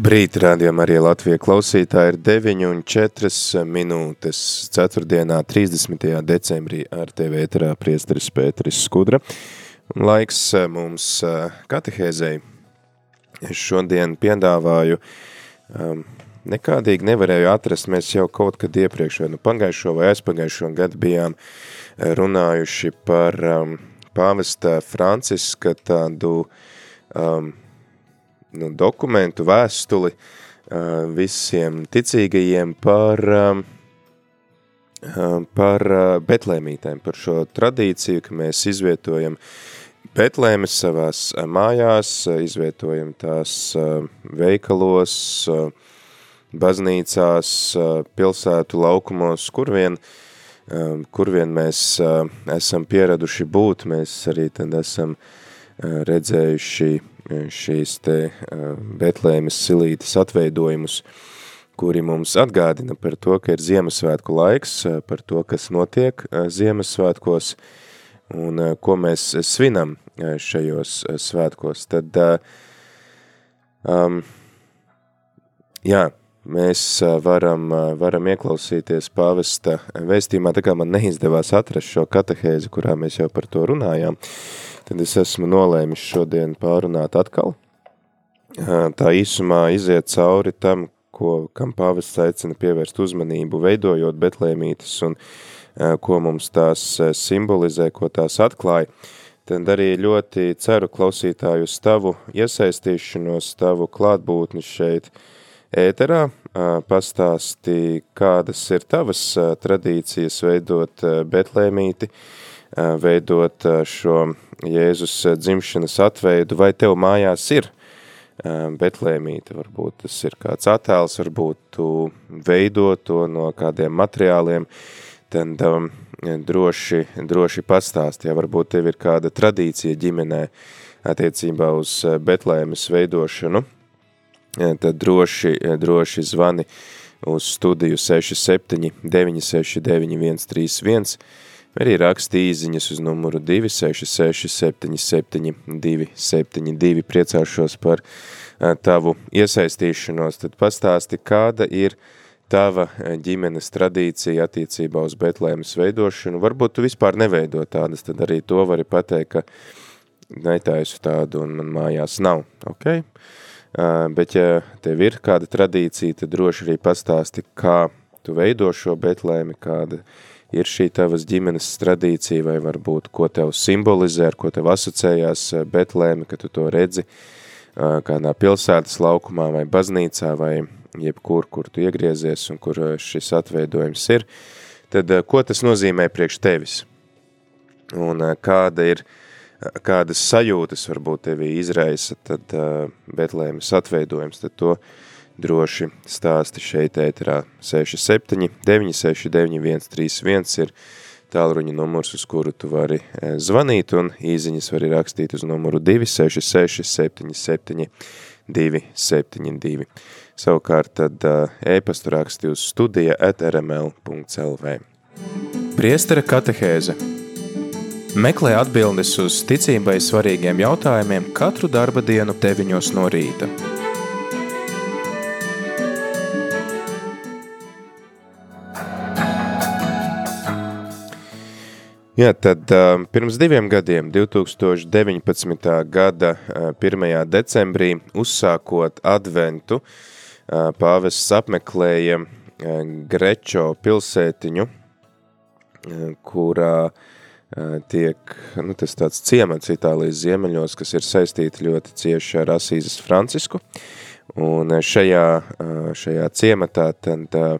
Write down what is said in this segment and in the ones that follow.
Labrīt, rādījumā arī Latvija klausītāji ir 9 un 4 minūtes 4. 30. decembrī ar tevi ēterā priesteris Pēteris Skudra. Laiks eh, mums eh, katehēzei. Es šodien piedāvāju, um, nekādīgi nevarēju atrast, mēs jau kaut kad iepriekš, vai nu pagājušo vai aizpagājušo gadu bijām eh, runājuši par um, pāvesta Franciska tādu um, nu, dokumentu, vēstuli uh, visiem ticīgajiem par, uh, par uh, betlēmītēm, par šo tradīciju, ka mēs izvietojam betlēmes savās mājās, izvietojam tās veikalos, baznīcās, pilsētu laukumos, kur vien, kur vien mēs esam pieraduši būt, mēs arī tad esam redzējuši šīs te Betlēmes silītes atveidojumus, kuri mums atgādina par to, ka ir Ziemassvētku laiks, par to, kas notiek Ziemassvētkos un ko mēs svinam šajos svētkos. Tad, um, jā, mēs varam, varam ieklausīties pāvesta vēstījumā, tā kā man neizdevās atrast šo katehēzi, kurā mēs jau par to runājām, uh, tad es esmu nolēmis šodien pārunāt atkal. Tā īsumā iziet cauri tam, ko, kam pāvests aicina pievērst uzmanību, veidojot betlēmītes un ko mums tās simbolizē, ko tās atklāja. Tad arī ļoti ceru klausītāju uz tavu iesaistīšanos, tavu klātbūtni šeit ēterā, pastāsti, kādas ir tavas tradīcijas veidot betlēmīti, veidot šo Jēzus dzimšanas atveidu, vai tev mājās ir betlēmīte, varbūt tas ir kāds attēls, varbūt tu veido to no kādiem materiāliem, tad um, droši, droši pastāst, ja varbūt tev ir kāda tradīcija ģimenē attiecībā uz betlēmes veidošanu, tad droši, droši zvani uz studiju 67 969 131, Arī raksta īziņas uz numuru 266 77 272. Priecāšos par tavu iesaistīšanos. Tad pastāsti, kāda ir tava ģimenes tradīcija attiecībā uz Betlēmas veidošanu. Varbūt tu vispār neveido tādas, tad arī to vari pateikt, ka netaisu tādu un man mājās nav. Okay? Bet ja tev ir kāda tradīcija, tad droši arī pastāsti, kā tu veido šo Betlēmi, kāda ir šī tavas ģimenes tradīcija, vai varbūt ko tev simbolizē, ar ko tev asociējās eh, Betlēme, ka tu to redzi eh, kādā pilsētas laukumā vai baznīcā vai jebkur, kur tu iegriezies un kur eh, šis atveidojums ir, tad ko tas nozīmē priekš tevis? Un kāda ir, kādas sajūtas varbūt tevi izraisa tad Betlēmes atveidojums, tad to uh, droši stāsti šeit ēterā 67 969 131 ir tālruņa numurs, uz kuru tu vari e, zvanīt, un īziņas vari rakstīt uz numuru 266 77 272. Savukārt tad ēpastu raksti uz studija at rml.lv. Priestara katehēze Meklē atbildes uz ticībai svarīgiem jautājumiem katru darba dienu 9 no rīta. Jā, tad uh, pirms diviem gadiem, 2019. gada uh, 1. decembrī, uzsākot adventu, uh, pāvests apmeklēja uh, Grečo pilsētiņu, uh, kurā uh, tiek, nu, tas tāds ciemats Itālijas ziemeļos, kas ir saistīti ļoti cieši ar Asīzes Francisku, un šajā, uh, šajā ciematā tad uh,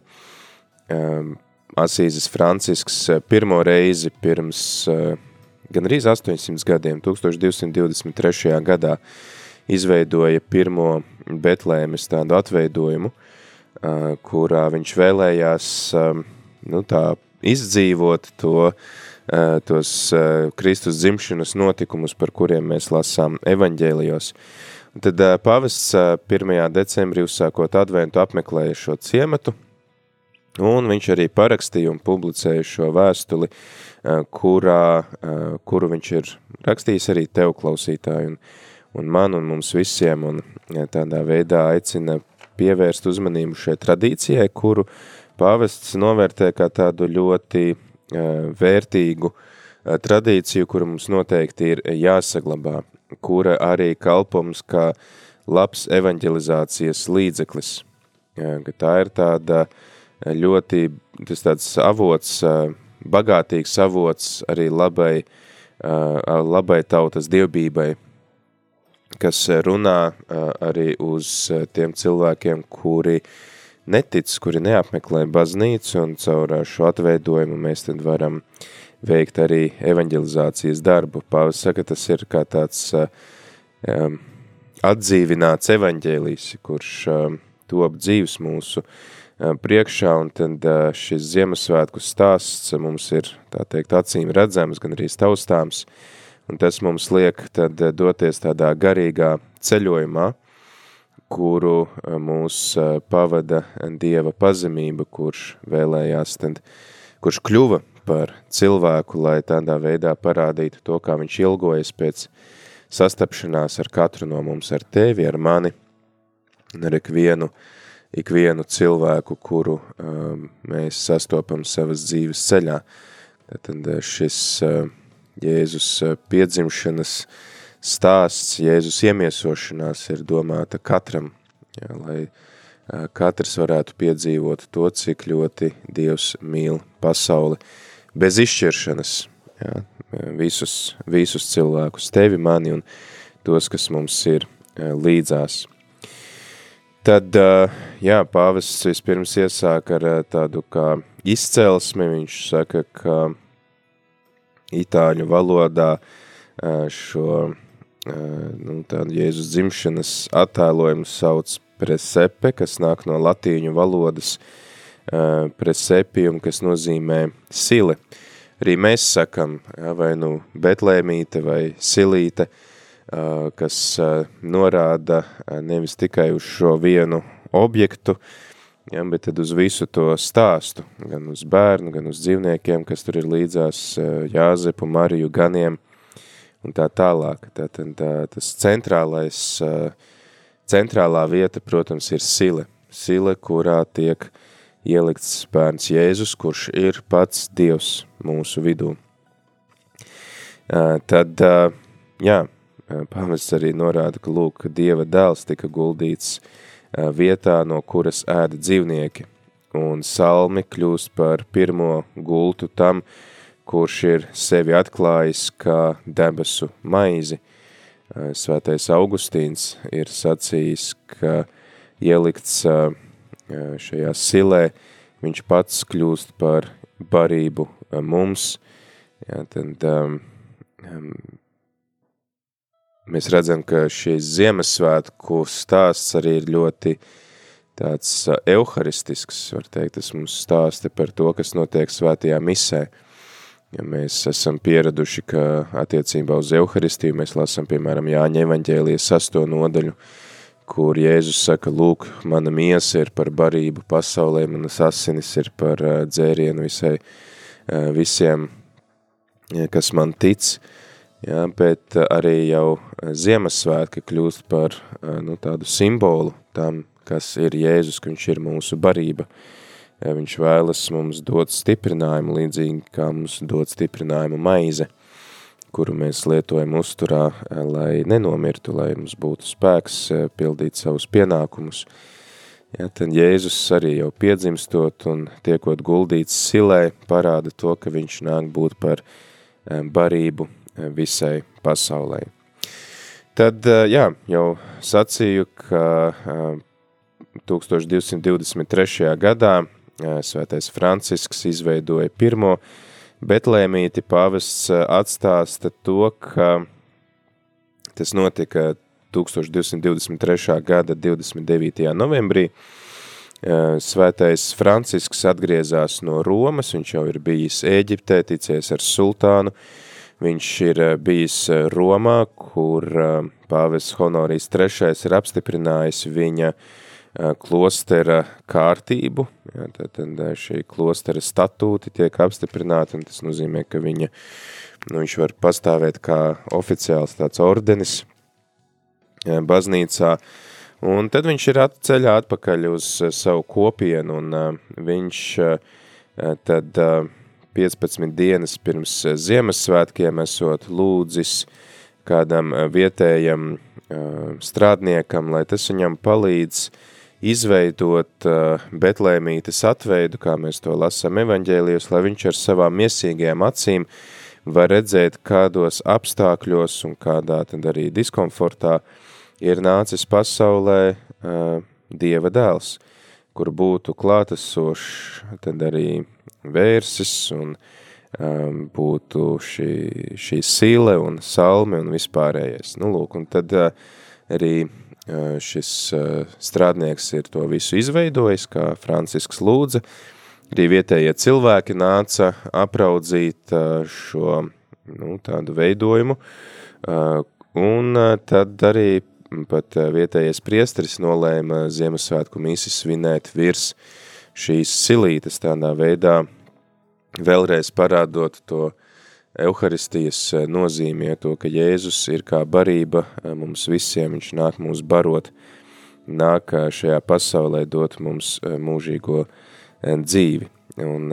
um, Asīzes Francisks eh, pirmo reizi pirms eh, gan arī 800 gadiem, 1223. gadā, izveidoja pirmo Betlēmes tādu atveidojumu, kurā viņš vēlējās nu, tā, izdzīvot to, tos Kristus dzimšanas notikumus, par kuriem mēs lasām evaņģēlijos. Tad pavests 1. decembrī uzsākot adventu apmeklēja šo ciematu, un viņš arī parakstīja un publicēja šo vēstuli, kurā, kuru viņš ir rakstījis arī tev klausītāju, un un man un mums visiem, un tādā veidā aicina pievērst uzmanību šai tradīcijai, kuru pāvests novērtē kā tādu ļoti vērtīgu tradīciju, kura mums noteikti ir jāsaglabā, kura arī kalpums kā labs evanģelizācijas līdzeklis. Ka tā ir tāda ļoti, tas tāds avots, bagātīgs avots arī labai, labai tautas dievbībai, kas runā arī uz tiem cilvēkiem, kuri netic, kuri neapmeklē baznīcu, un caur šo atveidojumu mēs tad varam veikt arī evanģelizācijas darbu. Pāvis saka, tas ir kā tāds um, atdzīvināts evaņģēlijs, kurš um, top dzīves mūsu priekšā, un tad šis Ziemassvētku stāsts mums ir, tā teikt, acīm redzams, gan arī taustāms, Un tas mums liek tad doties tādā garīgā ceļojumā, kuru mūs pavada Dieva pazemība, kurš vēlējās tad, kurš kļuva par cilvēku, lai tādā veidā parādītu to, kā viņš ilgojas pēc sastapšanās ar katru no mums, ar tevi, ar mani, un ar ikvienu, ikvienu cilvēku, kuru um, mēs sastopam savas dzīves ceļā. Tad šis uh, Jēzus eh, piedzimšanas stāsts, Jēzus iemiesošanās ir domāta katram, jā, lai eh, katrs varētu piedzīvot to, cik ļoti Dievs mīl pasauli bez izšķiršanas, jā, visus, visus cilvēkus, tevi, mani un tos, kas mums ir līdzās. Tad, jā, pāvests vispirms iesāk ar tādu kā izcelsmi, viņš saka, ka itāļu valodā šo nu, tādu Jēzus dzimšanas attēlojumu sauc presepe, kas nāk no latīņu valodas presepium, kas nozīmē sile. Arī mēs sakam, ja, vai nu betlēmīte vai silīte, kas norāda nevis tikai uz šo vienu objektu, ja, bet tad uz visu to stāstu, gan uz bērnu, gan uz dzīvniekiem, kas tur ir līdzās eh, Jāzepu, Mariju, ganiem un tā tālāk. Tā, tā, tas centrālais, eh, centrālā vieta, protams, ir sile. Sile, kurā tiek ielikts bērns Jēzus, kurš ir pats Dievs mūsu vidū. Eh, tad, jā, pāvests arī norāda, ka, lūk, Dieva dēls tika guldīts uh, vietā, no kuras ēda dzīvnieki, un salmi kļūst par pirmo gultu tam, kurš ir sevi atklājis kā debesu maizi. Svētais Augustīns ir sacījis, ka ielikts šajā silē, viņš pats kļūst par barību mums, jā, tad um, mēs redzam, ka šīs Ziemassvētku stāsts arī ir ļoti tāds euharistisks, var teikt, tas mums stāsta par to, kas notiek svētajā misē. Ja mēs esam pieraduši, ka attiecībā uz euharistiju mēs lasam, piemēram, Jāņa evaņģēlijas sasto nodaļu, kur Jēzus saka, lūk, mana miesa ir par barību pasaulē, manas asinis ir par dzērienu visai, visiem, kas man tic, Jā, bet eh, arī jau eh, Ziemassvētki kļūst par eh, nu, tādu simbolu tam, kas ir Jēzus, ka viņš ir mūsu barība. Viņš vēlas mums dot stiprinājumu, līdzīgi kā mums dot stiprinājumu maize, kuru mēs lietojam uzturā, lai nenomirtu, lai mums būtu spēks pildīt savus pienākumus. Ja, tad Jēzus arī jau piedzimstot un tiekot guldīts silē, parāda to, ka viņš nāk būt par barību visai pasaulē. Tad, eh, jā, jau sacīju, ka 1223. Eh, gadā eh, svētais Francisks izveidoja pirmo Betlēmīti, pāvests atstāsta to, ka tas notika 1223. gada 29. novembrī. Svētais Francisks atgriezās no Romas, viņš jau ir bijis Ēģiptē, ticies ar sultānu, viņš ir bijis Romā, kur pāvis Honorijs III ir apstiprinājis viņa klostera kārtību, ja, tad, šī klostera statūti tiek apstiprināti, un tas nozīmē, ka viņa, nu, viņš var pastāvēt kā oficiāls tāds ordenis baznīcā, Un tad viņš ir atceļā atpakaļ uz eh, savu kopienu, un viņš tad 15 dienas pirms Ziemassvētkiem esot lūdzis kādam vietējam uh, strādniekam, lai tas viņam palīdz izveidot betlēmītes atveidu, kā mēs to lasām evaņģēlijos, lai viņš ar savām miesīgajām acīm var redzēt, kādos apstākļos un kādā tad arī diskomfortā ir nācis pasaulē uh, Dieva dēls, kur būtu klātesošs tad arī vērsis un um, būtu šī, šī sile un salme un vispārējais. Nu, lūk, un tad uh, arī uh, šis uh, strādnieks ir to visu izveidojis, kā Francisks lūdza, arī vietējie cilvēki nāca apraudzīt uh, šo nu, tādu veidojumu, uh, un uh, tad arī pat eh, vietējais priesteris nolēma Ziemassvētku misi svinēt virs šīs silītes tādā veidā, vēlreiz parādot to Euharistijas eh, nozīmē, to, ka Jēzus ir kā barība eh, mums visiem, viņš nāk mūs barot, nāk šajā pasaulē dot mums mūžīgo dzīvi. Un,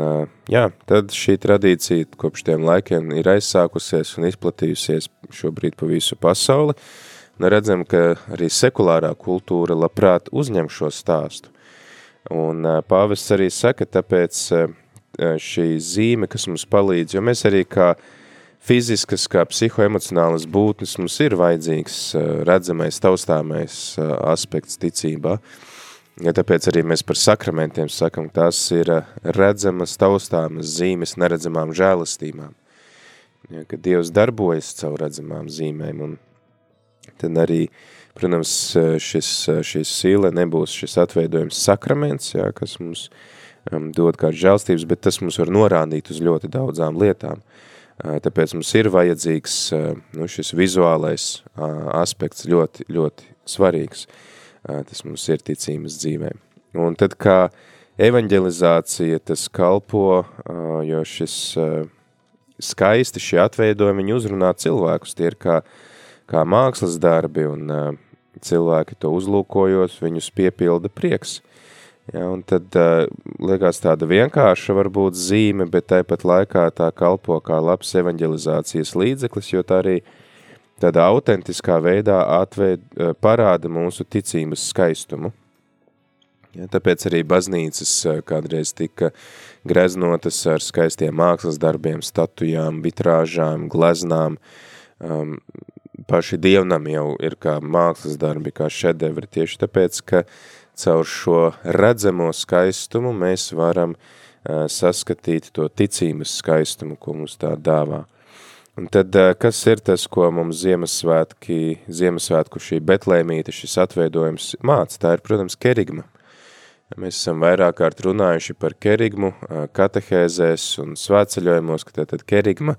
jā, tad šī tradīcija kopš tiem laikiem ir aizsākusies un izplatījusies šobrīd pa visu pasauli, Nu, redzam, ka arī sekulārā kultūra labprāt uzņem šo stāstu. Un pāvests arī saka, tāpēc šī zīme, kas mums palīdz, jo mēs arī kā fiziskas, kā psihoemocionālas būtnes, mums ir vajadzīgs redzamais, taustāmais aspekts ticībā. Ja tāpēc arī mēs par sakramentiem sakam, tās ir redzamas, taustāmas zīmes neredzamām žēlastībām. Ja, kad Dievs darbojas caur redzamām zīmēm un tad arī, protams, šis, šis sīle nebūs šis atveidojums sakraments, jā, kas mums um, dod kāds žēlstības, bet tas mums var norādīt uz ļoti daudzām lietām. Uh, tāpēc mums ir vajadzīgs uh, nu, šis vizuālais uh, aspekts ļoti, ļoti svarīgs. Uh, tas mums ir ticības dzīvē. Un tad kā evanģelizācija tas kalpo, uh, jo šis uh, skaisti šie atveidojumi, viņi uzrunā cilvēkus, tie ir kā kā mākslas darbi, un uh, cilvēki to uzlūkojot, viņus piepilda prieks. Ja, un tad uh, liekas tāda vienkārša varbūt zīme, bet tāpat laikā tā kalpo kā labs evanģelizācijas līdzeklis, jo tā arī tādā autentiskā veidā atveid, uh, parāda mūsu ticības skaistumu. Ja, tāpēc arī baznīcas uh, kādreiz tika greznotas ar skaistiem mākslas darbiem, statujām, vitrāžām, gleznām, um, paši dievnami jau ir kā mākslas darbi, kā šedevri, tieši tāpēc, ka caur šo redzamo skaistumu mēs varam uh, saskatīt to ticības skaistumu, ko mums tā dāvā. Un tad, uh, kas ir tas, ko mums Ziemassvētki, Ziemassvētku šī betlēmīte, šis atveidojums māca? Tā ir, protams, kerigma. Mēs esam vairāk kārt runājuši par kerigmu, katehēzēs un svētceļojumos, ka tātad kerigma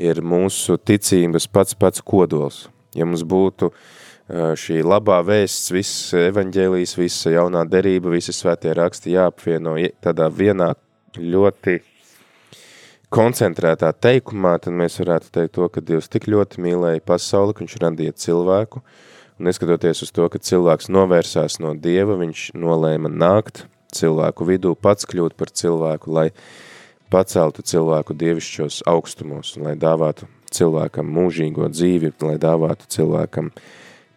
ir mūsu ticības pats pats kodols. Ja mums būtu šī labā vēsts, viss evaņģēlijas, visa jaunā derība, visi svētie raksti jāapvieno tādā vienā ļoti koncentrētā teikumā, tad mēs varētu teikt to, ka Dievs tik ļoti mīlēja pasauli, ka viņš radīja cilvēku, un neskatoties uz to, ka cilvēks novērsās no Dieva, viņš nolēma nākt cilvēku vidū, pats kļūt par cilvēku, lai uh, paceltu cilvēku dievišķos augstumos, un lai dāvātu cilvēkam mūžīgo dzīvi, lai dāvātu cilvēkam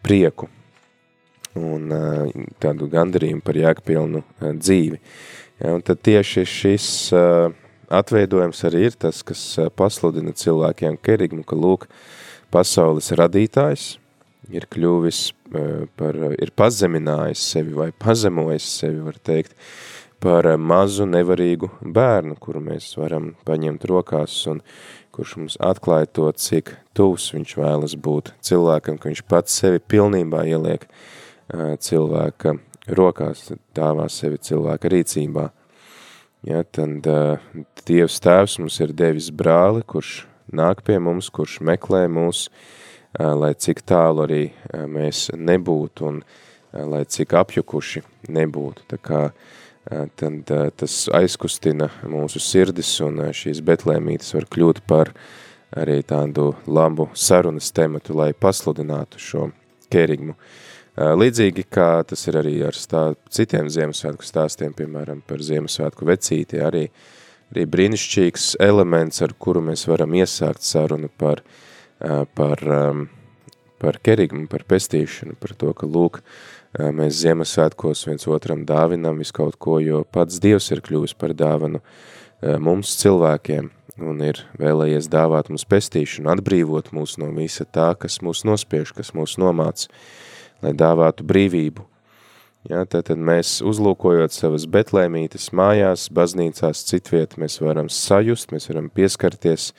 prieku un uh, tādu gandarījumu par jēgpilnu uh, dzīvi. Ja, un tad tieši šis uh, atveidojums arī ir tas, kas pasludina cilvēkiem kerigmu, ka lūk, pasaules radītājs ir kļuvis par, ir pazeminājis sevi vai pazemojis sevi, var teikt, uh, par mazu nevarīgu bērnu, kuru mēs varam paņemt rokās un kurš mums atklāja to, cik tuvs viņš vēlas būt cilvēkam, ka viņš pats sevi pilnībā ieliek cilvēka rokās, dāvā sevi cilvēka rīcībā. Ja, tad uh, Dievs tēvs mums ir devis brāli, kurš nāk pie mums, kurš meklē mūs, uh, lai cik tālu arī uh, mēs nebūtu un uh, lai cik apjukuši nebūtu. Tā kā uh, tad uh, tas aizkustina mūsu sirdis un uh, šīs betlēmītes var kļūt par arī tādu labu sarunas tematu, lai pasludinātu šo kerigmu. Uh, Līdzīgi kā tas ir arī ar stā, citiem Ziemassvētku stāstiem, piemēram, par Ziemassvētku vecīti, arī, arī brīnišķīgs elements, ar kuru mēs varam iesākt sarunu par, par, par kerigmu, par pestīšanu, par to, ka lūk, mēs Ziemassvētkos viens otram dāvinam visu kaut ko, jo pats Dievs ir kļuvis par dāvanu mums cilvēkiem un ir vēlējies dāvāt mums pestīšanu, atbrīvot mūs no visa tā, kas mūs nospiež, kas mūs nomāca lai dāvātu brīvību. Ja, tad mēs uzlūkojot savas betlēmītes mājās, baznīcās, citviet, mēs varam sajust, mēs varam pieskarties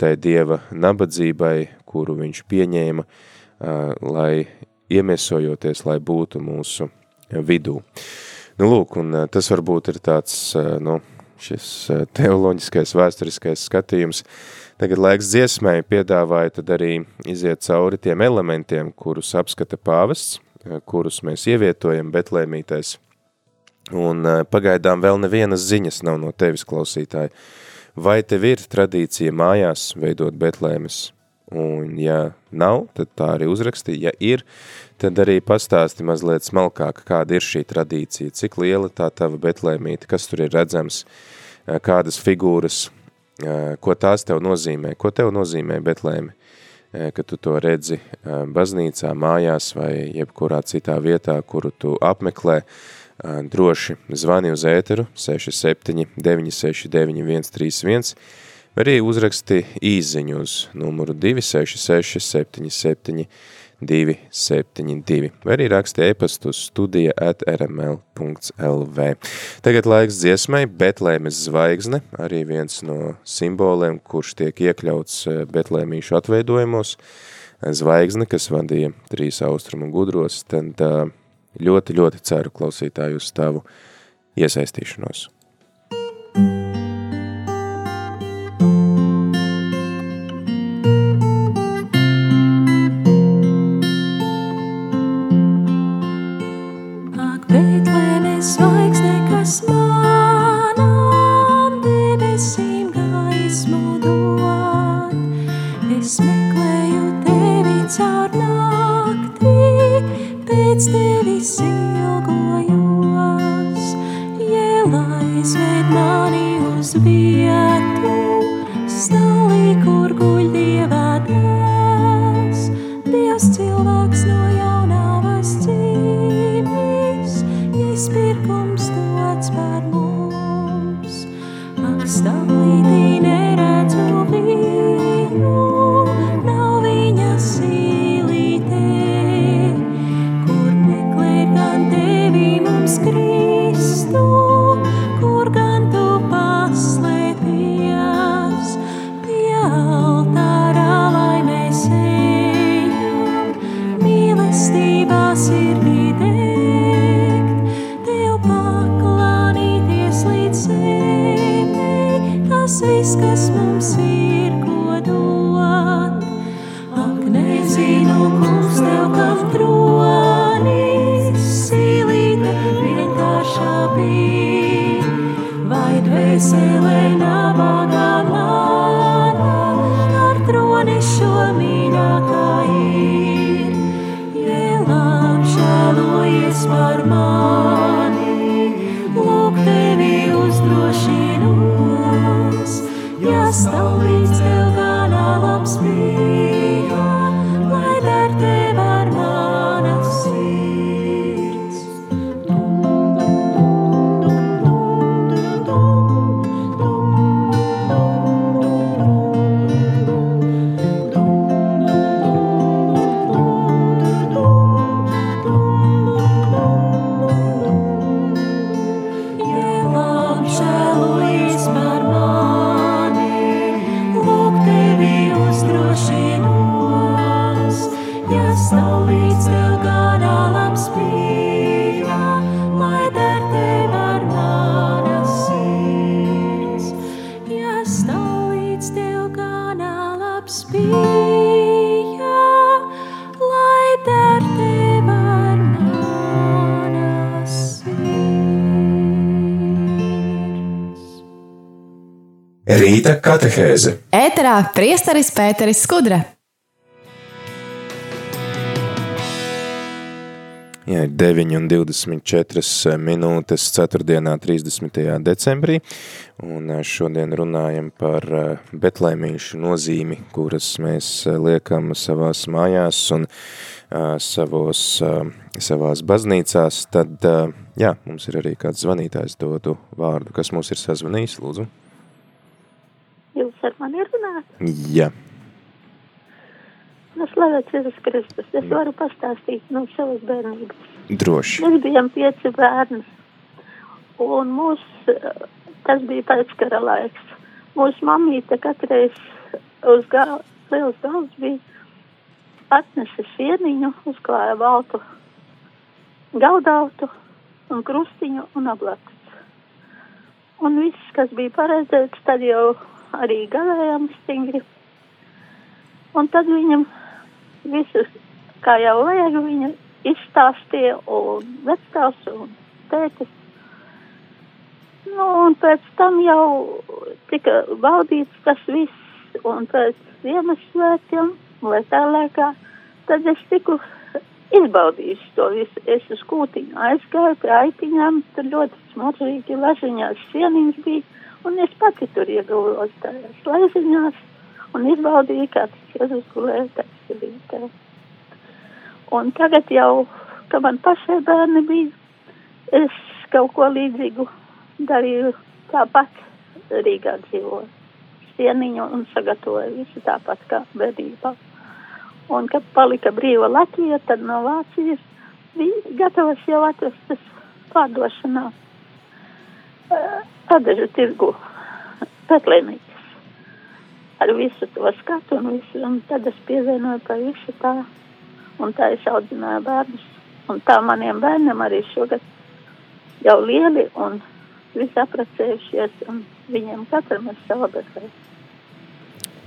tai Dieva nabadzībai, kuru viņš pieņēma, lai iemiesojoties, lai būtu mūsu vidū. Nu, lūk, un tas varbūt ir tāds, nu, šis teoloģiskais, vēsturiskais skatījums, Tagad laiks dziesmai piedāvāja tad arī iziet cauri tiem elementiem, kurus apskata pāvests, eh, kurus mēs ievietojam Betlēmītēs. Un eh, pagaidām vēl nevienas ziņas nav no tevis klausītāji. Vai tev ir tradīcija mājās veidot Betlēmes? Un ja nav, tad tā arī uzraksti. Ja ir, tad arī pastāsti mazliet smalkāk, kāda ir šī tradīcija, cik liela tā tava Betlēmīte, kas tur ir redzams, eh, kādas figūras, ko tās tev nozīmē, ko tev nozīmē Betlēmi, ka tu to redzi baznīcā, mājās vai jebkurā citā vietā, kuru tu apmeklē, droši zvani uz ēteru 67 969 131, vai arī uzraksti īziņu uz numuru 266 77 272, vai arī raksti e-pastu studija at rml.lv. Tagad laiks dziesmai Betlēmes zvaigzne, arī viens no simboliem, kurš tiek iekļauts eh, Betlēmīšu atveidojumos, zvaigzne, kas vadīja trīs austrumu gudros, tad eh, ļoti, ļoti ceru klausītāju uz tavu iesaistīšanos. say katehēze. Ēterā priesteris Pēteris Skudra. Jā, ir 9 un 24 minūtes 4. 30. decembrī, un šodien runājam par betlēmīšu nozīmi, kuras mēs liekam savās mājās un savos, savās baznīcās, tad, jā, mums ir arī kāds zvanītājs dodu vārdu, kas mums ir sazvanījis, lūdzu. Jūs ar mani runāt? Jā. Nu, slavēts Jēzus Kristus. Es varu pastāstīt no savas bērnības. Droši. Mēs bijām pieci bērni. Un mūs, tas bija pēckara laiks. Mūsu mamīte katreiz uz gal, liels galds bija atnesa sieniņu, uzklāja baltu galdautu un krustiņu un ablakts. Un viss, kas bija paredzēts, tad jau arī galējām stingri. Un tad viņam visus, kā jau vajag, viņa izstāstīja, un vecstāvs un tētis. Nu, un pēc tam jau tika baudīts tas viss, un pēc Ziemassvētkiem, vai tā laikā, tad es tiku izbaudījusi to visu. Es uz kūtiņu aizgāju pie aitiņām, tur ļoti smaržīgi lažiņās sieniņas bija, un es pati tur ieguvos tajās lažiņās un izbaudīju, kā tas Jēzus gulēja taisnībā. Un tagad jau, ka man pašai bērni bija, es kaut ko līdzīgu darīju tāpat Rīgā dzīvoju. Sieniņu un sagatavoju visu tāpat kā bērnībā. Un, kad palika brīva Latvija, tad no Vācijas bija gatavas jau atvestas pārdošanā padežu tirgu Petlēnīt ar visu to skatu un visu, un tad es pievienoju pa visu tā, un tā es audzināju bērnus, un tā maniem bērniem arī šogad jau lieli un visi aprecējušies, un viņiem katram ir sava betlēja.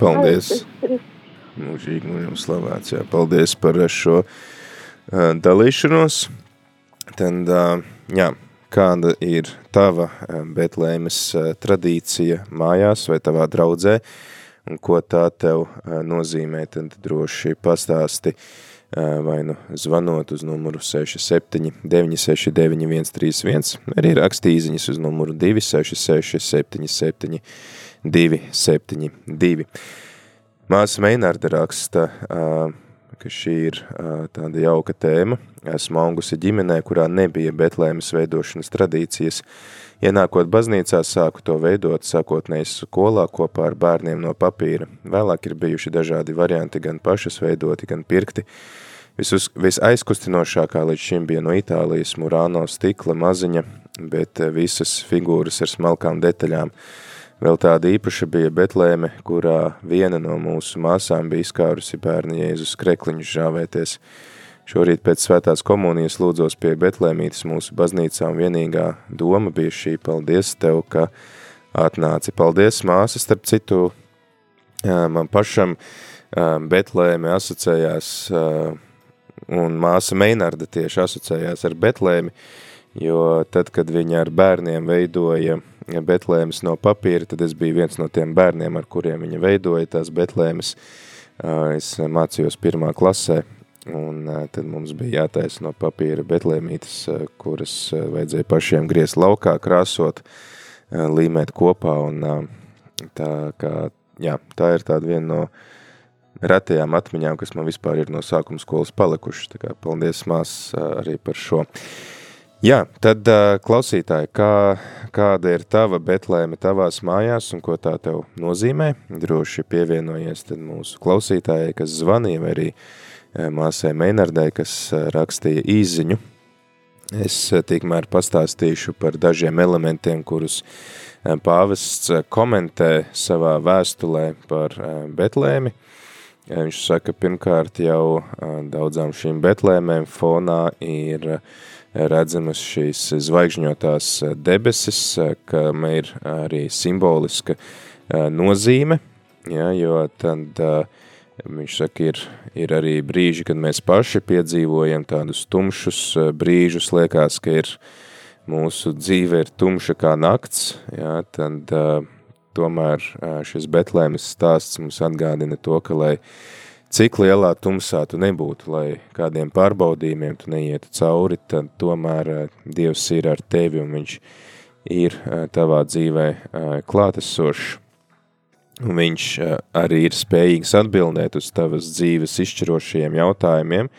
Paldies! Mūžīgi mūžam slavēts, jā. Paldies par šo uh, dalīšanos. Tad, uh, jā, kāda ir tava Betlēmes uh, tradīcija mājās vai tavā draudzē? Un ko tā tev nozīmē, tad droši pastāsti vai nu zvanot uz numuru 67 969 131, arī rakstīziņas uz numuru 266 77 272. Māsa Meinārda raksta, ka šī ir tāda jauka tēma. Esmu augusi ģimenē, kurā nebija Betlēmas veidošanas tradīcijas, Ienākot baznīcā, sāku to veidot sākotnēji skolā kopā ar bērniem no papīra. Vēlāk ir bijuši dažādi varianti, gan pašas veidoti, gan pirkti. Visus, visaizkustinošākā līdz šim bija no Itālijas Murāno stikla maziņa, bet visas figūras ar smalkām detaļām. Vēl tāda īpaša bija Betlēme, kurā viena no mūsu māsām bija izkārusi bērni Jēzus krekliņus žāvēties – Šorīt pēc svētās komunijas lūdzos pie Betlēmītes mūsu baznīcā un vienīgā doma bija šī paldies tev, ka atnāci. Paldies, māsa, starp citu, man pašam Betlēmi asociējās un māsa Meinarda tieši asociējās ar Betlēmi, jo tad, kad viņa ar bērniem veidoja Betlēmas no papīra, tad es biju viens no tiem bērniem, ar kuriem viņa veidoja tās Betlēmas. Es mācījos pirmā klasē, Un tad mums bija jātaisa no papīra betlēmītes, kuras vajadzēja pašiem griezt laukā, krāsot, līmēt kopā. Un tā, kā, jā, tā ir tāda viena no retajām atmiņām, kas man vispār ir no sākuma skolas palikušas. Tā kā paldies mās arī par šo. Jā, tad klausītāji, kā, kāda ir tava betlēme tavās mājās un ko tā tev nozīmē? Droši pievienojies tad mūsu klausītājai, kas zvanīja vai arī uh, māsai Meinardai, kas eh, rakstīja īziņu. Es eh, tikmēr pastāstīšu par dažiem elementiem, kurus pāvests komentē savā vēstulē par Betlēmi. Viņš saka, pirmkārt jau daudzām šīm Betlēmēm fonā ir redzamas šīs zvaigžņotās debesis, kam ir arī simboliska nozīme, ja, jo tad uh, Viņš saka, ir, ir arī brīži, kad mēs paši piedzīvojam tādus tumšus uh, brīžus, liekas, ka ir mūsu dzīve ir tumša kā nakts, jā, tad uh, tomēr uh, šis Betlēmes stāsts mums atgādina to, ka, lai cik lielā tumsā tu nebūtu, lai kādiem pārbaudījumiem tu neietu cauri, tad tomēr uh, Dievs ir ar tevi un viņš ir uh, tavā dzīvē uh, klātesošs. Viņš uh, arī ir spējīgs atbildēt uz tavas dzīves izšķirošajiem jautājumiem.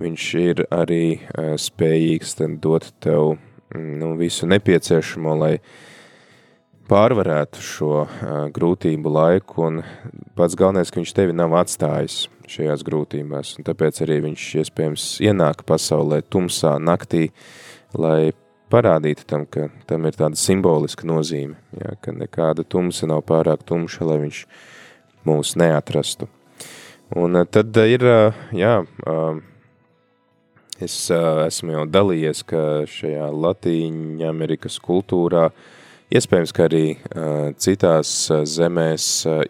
Viņš ir arī uh, spējīgs dot tev nu, visu nepieciešamo, lai pārvarētu šo uh, grūtību laiku, un pats galvenais, ka viņš tevi nav atstājis šajās grūtībās, un tāpēc arī viņš iespējams ienāk pasaulē tumsā naktī, lai parādītu tam, ka tam ir tāda simboliska nozīme, ja, ka nekāda tumsa nav pārāk tumša, lai viņš mūs neatrastu. Un tad ir, jā, es esmu jau dalījies, ka šajā Latīņa Amerikas kultūrā Iespējams, ka arī citās zemēs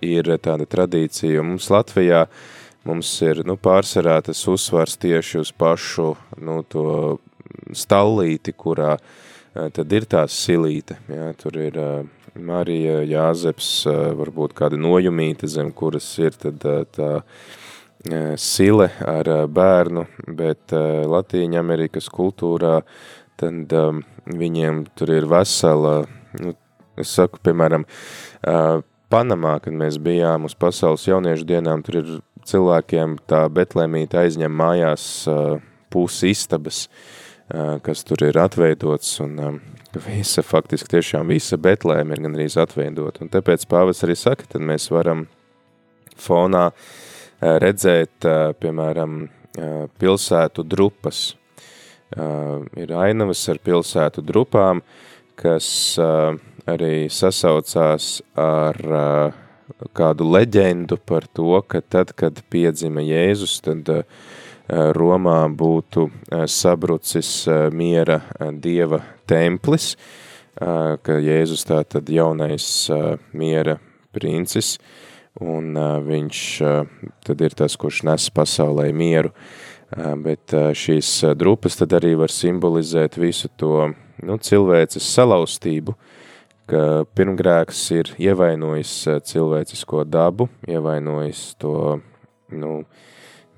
ir tāda tradīcija, jo mums Latvijā mums ir nu, pārsvarā tas uzsvars tieši uz pašu nu, to stallīti, kurā uh, tad ir tā silīte. Jā, tur ir uh, Marija, Jāzeps, uh, varbūt kāda nojumīta, zem kuras ir tad tā sile ar bērnu, bet Latīņa Amerikas kultūrā tad viņiem tur ir vesela nu, es saku, piemēram, Panamā, kad mēs bijām uz pasaules jauniešu dienām, tur ir cilvēkiem tā betlēmīte aizņem mājās pusi istabas, uh, kas tur ir atveidots, un visa, faktiski tiešām visa betlēma ir gan arī atveidot. Un tāpēc pāvis arī saka, tad mēs varam fonā redzēt, piemēram, pilsētu drupas. Ir ainavas ar pilsētu drupām, kas arī sasaucās ar kādu leģendu par to, ka tad, kad piedzima Jēzus, tad uh, Romā būtu uh, sabrucis uh, miera uh, dieva templis, uh, ka Jēzus tā tad jaunais uh, miera princis, un uh, viņš uh, tad ir tas, kurš nes pasaulē mieru, uh, bet uh, šīs uh, drupas tad arī var simbolizēt visu to nu, cilvēces salauztību, ka pirmgrēks ir ievainojis eh, cilvēcisko dabu, ievainojis to nu,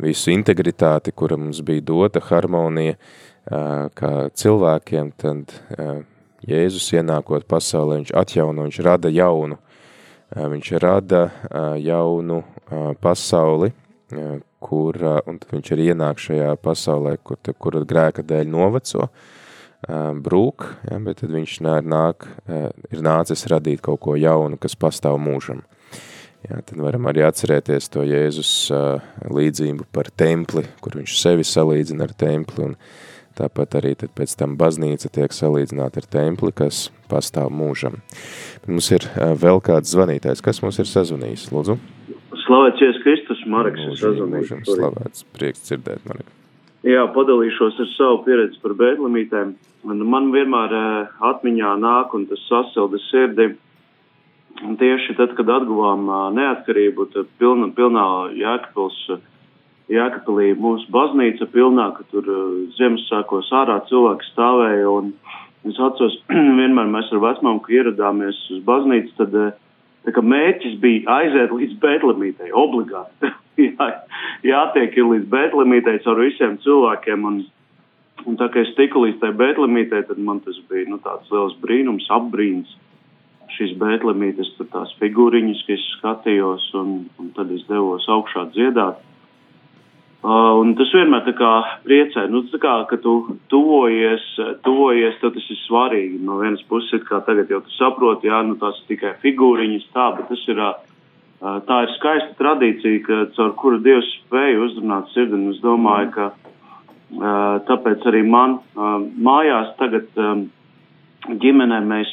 visu integritāti, kura mums bija dota, harmonija, kā cilvēkiem, tad Jēzus ienākot pasaulē, viņš atjauno, viņš rada jaunu, viņš rada jaunu pasauli, kur, un viņš arī ienāk šajā pasaulē, kur, kur grēka dēļ noveco, brūk, ja, bet tad viņš nāk, ir nācis radīt kaut ko jaunu, kas pastāv mūžam. Ja, tad varam arī atcerēties to Jēzus līdzību par templi, kur viņš sevi salīdzina ar templi, un tāpat arī tad pēc tam baznīca tiek salīdzināta ar templi, kas pastāv mūžam. Bet mums ir vēl kāds zvanītājs, kas mums ir sazvanījis, lūdzu? Slavēts Jēzus Kristus, Mareks ir sazvanījis. Mūžam slavēts, prieks dzirdēt, Marek. Jā, padalīšos ar savu pieredzi par bētlemītēm. Un man vienmēr uh, atmiņā nāk un tas sasilda sirdi. Un tieši tad, kad atguvām neatkarību, tad pilna, pilnā Jēkabils, Jēkabelī mūsu baznīca pilnā, ka tur Ziemassvētkos ārā cilvēki stāvēja. Un es atceros, vienmēr mēs ar vecmāmu, ieradāmies uz baznīcu, tad tā kā mērķis bija aiziet līdz Bētlemītei, obligāti. Jā, jātiek līdz Bētlemītei caur visiem cilvēkiem. Un, Un tā kā es tiku līdz tai Bētlemītei, tad man tas bija nu, tāds liels brīnums, apbrīns. Šīs Bētlemītes, tur tās figūriņas, kas skatījos, un, un tad es devos augšā dziedāt. Uh, tas vienmēr priecē, nu, kā, ka tu tuvojies, tuvojies, tad tas ir svarīgi. No vienas puses, kā tagad jau tu saproti, jā, nu, tās ir tikai figūriņas tā, bet tas ir, uh, tā ir skaista tradīcija, ka, caur kuru Dievs spēja uzrunāt sirdi, es domāju, ka Tāpēc arī man mājās tagad ģimenē mēs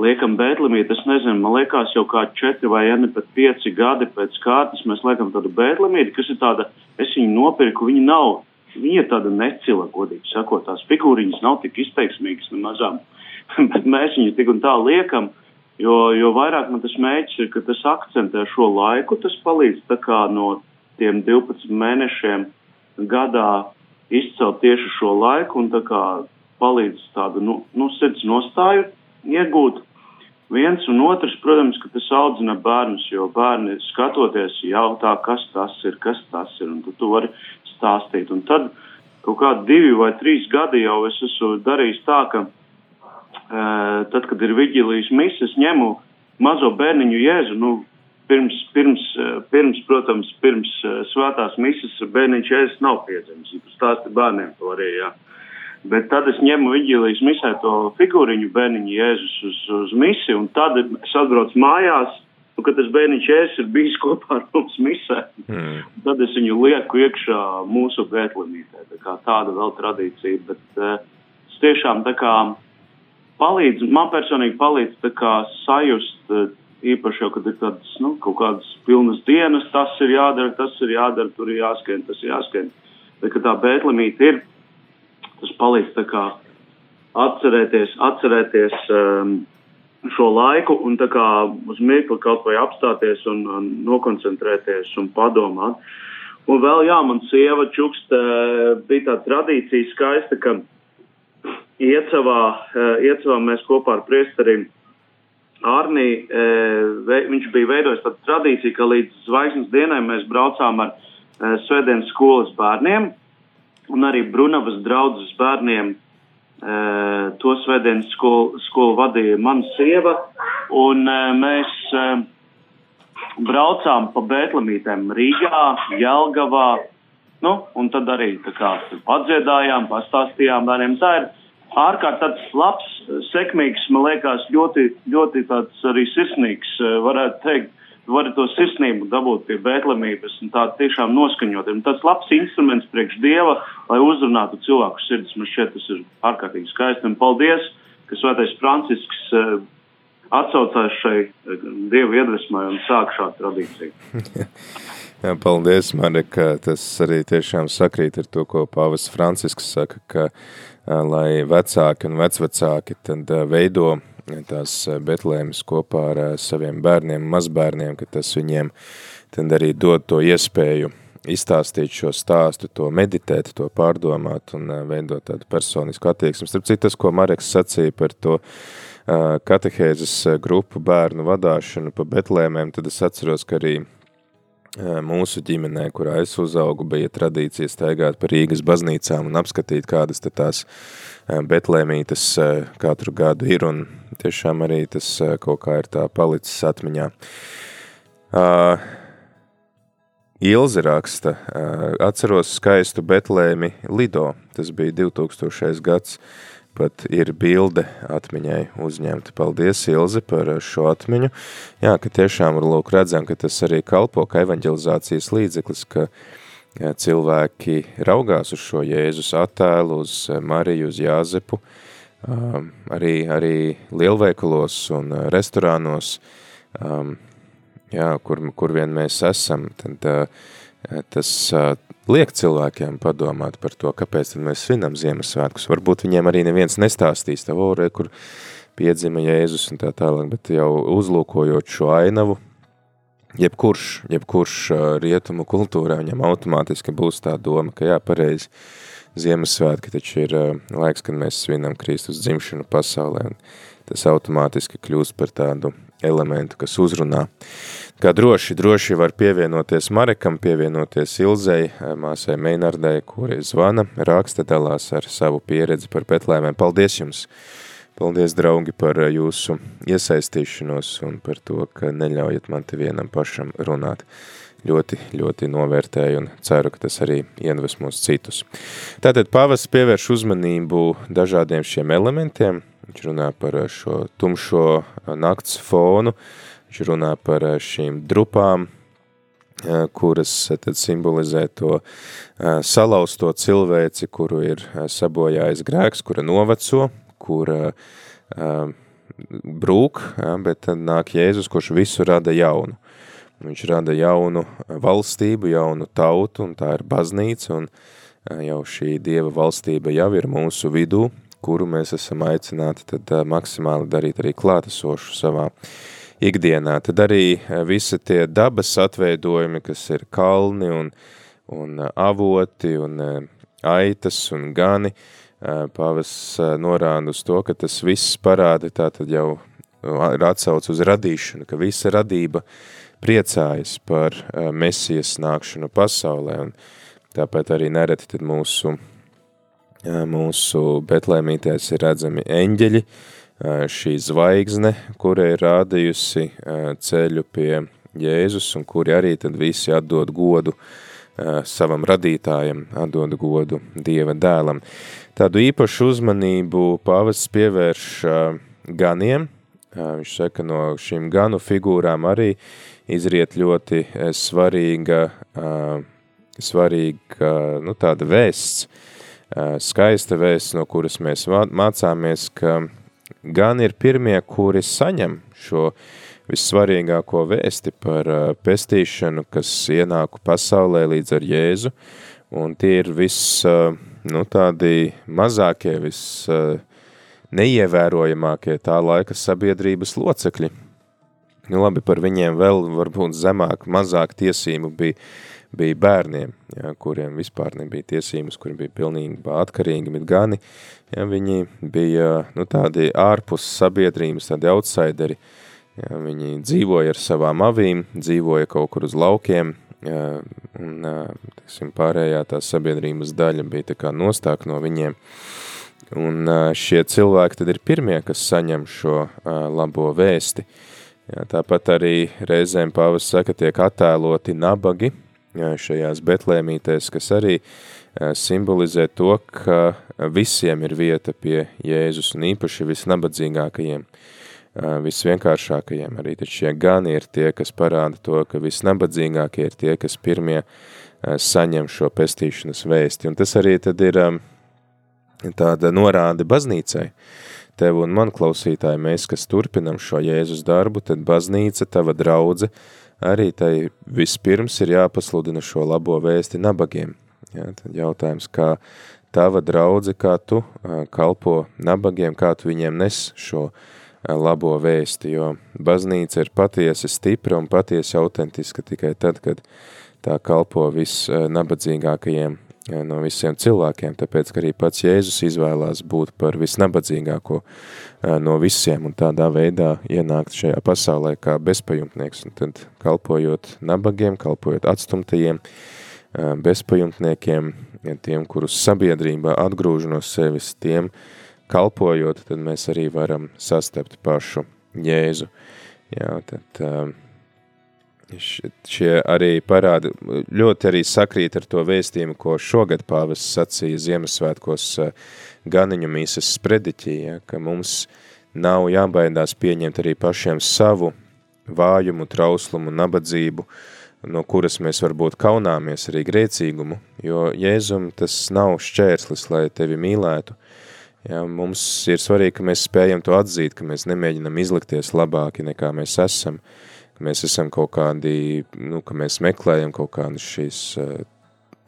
liekam bētlimīt. Es nezinu, man liekas jau kā četri vai ja ne pat pieci gadi pēc kārtas mēs liekam tādu bētlimīti, kas ir tāda, es viņu nopirku, viņa nav, viņa ir tāda necila, godīgi sakot, tās figūriņas nav tik izteiksmīgas nemazām, bet mēs viņu tik un tā liekam. Jo, jo vairāk man tas mēģis ir, ka tas akcentē šo laiku, tas palīdz tā kā no tiem 12 mēnešiem gadā izcelt tieši šo laiku un tā kā palīdz tādu, nu, nu sirds nostāju iegūt. Viens un otrs, protams, ka tas audzina bērnus, jo bērni skatoties jautā, kas tas ir, kas tas ir, un tu, tu vari stāstīt. Un tad kaut kādi divi vai trīs gadi jau es esmu darījis tā, ka Uh, tad, kad ir vigilijas mises, ņemu mazo bērniņu jēzu, nu, pirms, pirms, uh, pirms, protams, pirms uh, svētās mises bērniņš jēzus nav piedzimis. Stāsti bērniem to arī, jā. Bet tad es ņemu vigilijas misē to figūriņu bērniņu jēzus uz, uz misi, un tad es atbraucu mājās, un kad tas bērniņš jēzus ir bijis kopā ar mums misē, mm. tad es viņu lieku iekšā mūsu bētlimītē. Tā kā tāda vēl tradīcija, bet uh, tiešām tā kā palīdz, man personīgi palīdz tā kā sajust, eh, īpaši jau, kad ir tādas, nu, kaut kādas pilnas dienas, tas ir jādara, tas ir jādara, tur ir jāskrien, tas ir jāskrien. Bet, kad tā bētlemīte ir, tas palīdz tā kā atcerēties, atcerēties um, šo laiku un tā kā uz mirkli kaut vai apstāties un, un nokoncentrēties un padomāt. Un vēl, jā, man sieva čukst, bija tā tradīcija skaista, ka Iecavā, eh, Iecavā mēs kopā ar priesterim Arnī, eh, viņš bija veidojis tādu tradīciju, ka līdz zvaigznes dienai mēs braucām ar svētdienas skolas bērniem un arī Brunavas draudzes bērniem. To svētdienas skolu, skolu vadīja mana sieva, un mēs braucām pa Bētlemītēm Rīgā, Jelgavā, nu, un tad arī kā padziedājām, pastāstījām bērniem. Tā ir ārkārt tāds labs, sekmīgs, man liekas, ļoti, ļoti tāds arī sirsnīgs, eh, varētu teikt, var to sirsnību dabūt pie bēglamības un tā tiešām noskaņot. Un tas labs instruments priekš Dieva, lai uzrunātu cilvēku sirdis. Man šķiet, tas ir ārkārtīgi skaisti. Un paldies, ka svētais Francisks uh, atsaucās šai uh, Dieva iedvesmai un sāk šādu tradīciju. Jā, paldies, Marek, tas arī tiešām sakrīt ar to, ko Pāvis Francisks saka, ka lai vecāki un vecvecāki tad veido tās betlēmas kopā ar saviem bērniem, mazbērniem, ka tas viņiem tad arī dod to iespēju izstāstīt šo stāstu, to meditēt, to pārdomāt un veidot tādu personisku attieksmi. Starp citu, tas, ko Mareks sacīja par to katehēzes grupu bērnu vadāšanu pa betlēmēm, tad es atceros, ka arī mūsu ģimenē, kurā es uzaugu, bija tradīcija staigāt pa Rīgas baznīcām un apskatīt, kādas te tās betlēmītes katru gadu ir, un tiešām arī tas kaut kā ir tā palicis atmiņā. Uh, Ilze raksta, uh, atceros skaistu betlēmi Lido, tas bija 2000. gads, uh, pat ir bilde atmiņai uzņemta. Paldies, Ilze, par šo atmiņu. Jā, ka tiešām lūk redzam, ka tas arī kalpo kā evaņģelizācijas līdzeklis, ka cilvēki raugās uz šo Jēzus attēlu, uz Mariju, uz Jāzepu, um, arī, arī lielveikalos un restorānos, um, jā, kur, kur vien mēs esam, tad uh, tas uh, liek cilvēkiem padomāt par to, kāpēc tad mēs svinam Ziemassvētkus. Varbūt viņiem arī neviens nestāstīs tā vorē, kur piedzima Jēzus un tā tālāk, bet jau uzlūkojot šo ainavu, jebkurš, jebkurš rietumu kultūrā viņam automātiski būs tā doma, ka jā, pareizi, Ziemassvētki taču ir laiks, kad mēs svinam Kristus dzimšanu pasaulē, un tas automātiski kļūst par tādu elementu, kas uzrunā. Kā droši, droši var pievienoties Marekam, pievienoties Ilzei, māsai Meinardai, kuri zvana, raksta dalās ar savu pieredzi par petlēmēm. Paldies jums! Paldies, draugi, par jūsu iesaistīšanos un par to, ka neļaujat man te vienam pašam runāt. Ļoti, ļoti novērtēju un ceru, ka tas arī iedvesmos citus. Tātad pavas pievērš uzmanību dažādiem šiem elementiem, Viņš runā par šo tumšo nakts fonu, viņš runā par šīm drupām, kuras tad simbolizē to salauzto cilvēci, kuru ir sabojājis grēks, kura noveco, kura brūk, bet tad nāk Jēzus, kurš visu rada jaunu. Viņš rada jaunu valstību, jaunu tautu, un tā ir baznīca, un jau šī Dieva valstība jau ir mūsu vidū, kuru mēs esam aicināti tad maksimāli darīt arī klātesošu savā ikdienā. Tad arī visi tie dabas atveidojumi, kas ir kalni un, un avoti un aitas un gani, pavas norāda uz to, ka tas viss parāda tātad jau ir atsauc uz radīšanu, ka visa radība priecājas par mesijas nākšanu pasaulē, un tāpēc arī nereti tad mūsu, mūsu betlēmītēs ir redzami eņģeļi, šī zvaigzne, kura ir rādījusi ceļu pie Jēzus, un kuri arī tad visi atdod godu savam radītājam, atdod godu Dieva dēlam. Tādu īpašu uzmanību pavasts pievērš ganiem, Viņš saka, no šīm ganu figūrām arī izriet ļoti svarīga, svarīga nu, tāda vēsts, skaista vēsts, no kuras mēs mācāmies, ka gan ir pirmie, kuri saņem šo vissvarīgāko vēsti par pestīšanu, kas ienāku pasaulē līdz ar Jēzu, un tie ir viss, nu, tādi mazākie, viss neievērojamākie tā laika sabiedrības locekļi. Nu, labi, par viņiem vēl varbūt zemāk, mazāk tiesību bija, bija bērniem, ja, kuriem vispār nebija tiesības, kuri bija pilnībā atkarīgi, bet gani, ja, viņi bija nu, tādi ārpus sabiedrības, tādi outsideri, ja, viņi dzīvoja ar savām avīm, dzīvoja kaut kur uz laukiem, ja, un, tiksim, pārējā tā sabiedrības daļa bija tā kā nostāk no viņiem, Un šie cilvēki tad ir pirmie, kas saņem šo labo vēsti. Jā, tāpat arī reizēm pavas saka, tiek attēloti nabagi jā, šajās betlēmītēs, kas arī simbolizē to, ka visiem ir vieta pie Jēzus un īpaši visnabadzīgākajiem, visvienkāršākajiem. Arī šie gani ir tie, kas parāda to, ka visnabadzīgākie ir tie, kas pirmie saņem šo pestīšanas vēsti. Un tas arī tad ir tāda norāde baznīcai. Tev un man klausītāji, mēs, kas turpinam šo Jēzus darbu, tad baznīca, tava draudze, arī tai vispirms ir jāpasludina šo labo vēsti nabagiem. Jā, tad jautājums, kā tava draudze, kā tu kalpo nabagiem, kā tu viņiem nes šo labo vēsti, jo baznīca ir patiesi stipra un patiesi autentiska tikai tad, kad tā kalpo visnabadzīgākajiem no visiem cilvēkiem, tāpēc, ka arī pats Jēzus izvēlās būt par visnabadzīgāko no visiem un tādā veidā ienākt šajā pasaulē kā bezpajumtnieks, un tad kalpojot nabagiem, kalpojot atstumtajiem, bezpajumtniekiem, tiem, kurus sabiedrībā atgrūž no sevis, tiem kalpojot, tad mēs arī varam sastapt pašu Jēzu. Jā, tad Šie arī parāda, ļoti arī sakrīt ar to vēstījumu, ko šogad pāvests sacīja Ziemassvētkos eh, ganiņu mīsas sprediķī, ja, ka mums nav jābaidās pieņemt arī pašiem savu vājumu, trauslumu, nabadzību, no kuras mēs varbūt kaunāmies arī grēcīgumu, jo Jēzum tas nav šķērslis, lai tevi mīlētu. Ja, mums ir svarīgi, ka mēs spējam to atzīt, ka mēs nemēģinam izlikties labāki nekā mēs esam, uh, ka mēs esam kaut kādi, nu, ka mēs meklējam kaut kādus šīs uh,